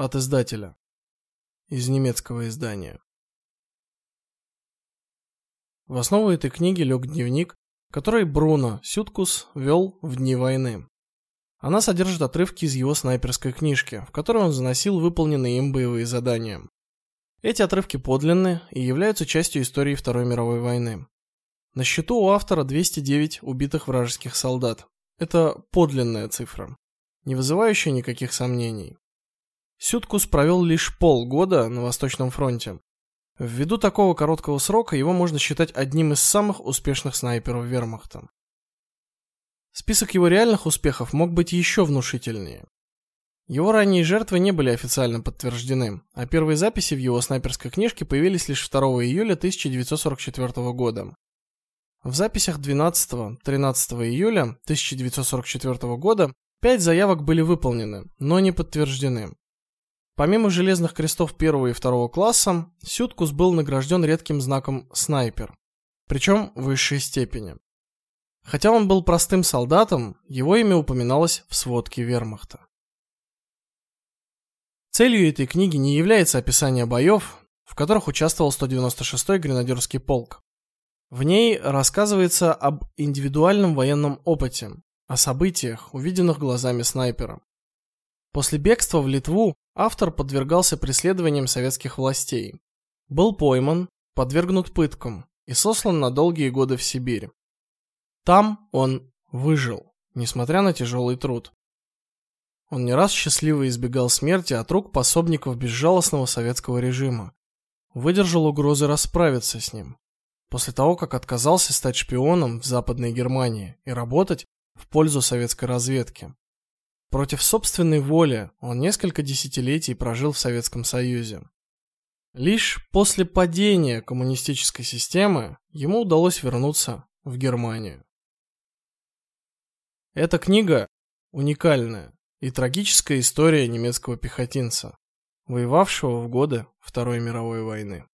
от издателя. Из немецкого издания. В основу этой книги лег дневник, который Бруно Сюткус вел в дни войны. Она содержит отрывки из его снайперской книжки, в которой он заносил выполненные им боевые задания. Эти отрывки подлинны и являются частью истории Второй мировой войны. На счету у автора 209 убитых вражеских солдат. Это подлинная цифра, не вызывающая никаких сомнений. Сюткус провел лишь полгода на Восточном фронте. Ввиду такого короткого срока его можно считать одним из самых успешных снайперов Вермахта. Список его реальных успехов мог быть еще внушительнее. Его ранние жертвы не были официально подтверждены, а первые записи в его снайперской книжке появились лишь 2 июля 1944 года. В записях 12-13 июля 1944 года пять заявок были выполнены, но не подтверждены. Помимо железных крестов первого и второго класса, Сюткус был награжден редким знаком снайпер, причем высшей степени. Хотя он был простым солдатом, его имя упоминалось в сводке Вермахта. Целью этой книги не является описание боев, в которых участвовал 196-й гренадерский полк. В ней рассказывается об индивидуальном военном опыте, о событиях, увиденных глазами снайпера. После бегства в Литву автор подвергался преследованиям советских властей. Был пойман, подвергнут пыткам и сослан на долгие годы в Сибирь. Там он выжил, несмотря на тяжелый труд. Он не раз счастливо избегал смерти от рук пособников безжалостного советского режима. Выдержал угрозы расправиться с ним. После того, как отказался стать шпионом в Западной Германии и работать в пользу советской разведки. Против собственной воли он несколько десятилетий прожил в Советском Союзе. Лишь после падения коммунистической системы ему удалось вернуться в Германию. Эта книга уникальная и трагическая история немецкого пехотинца, воевавшего в годы Второй мировой войны.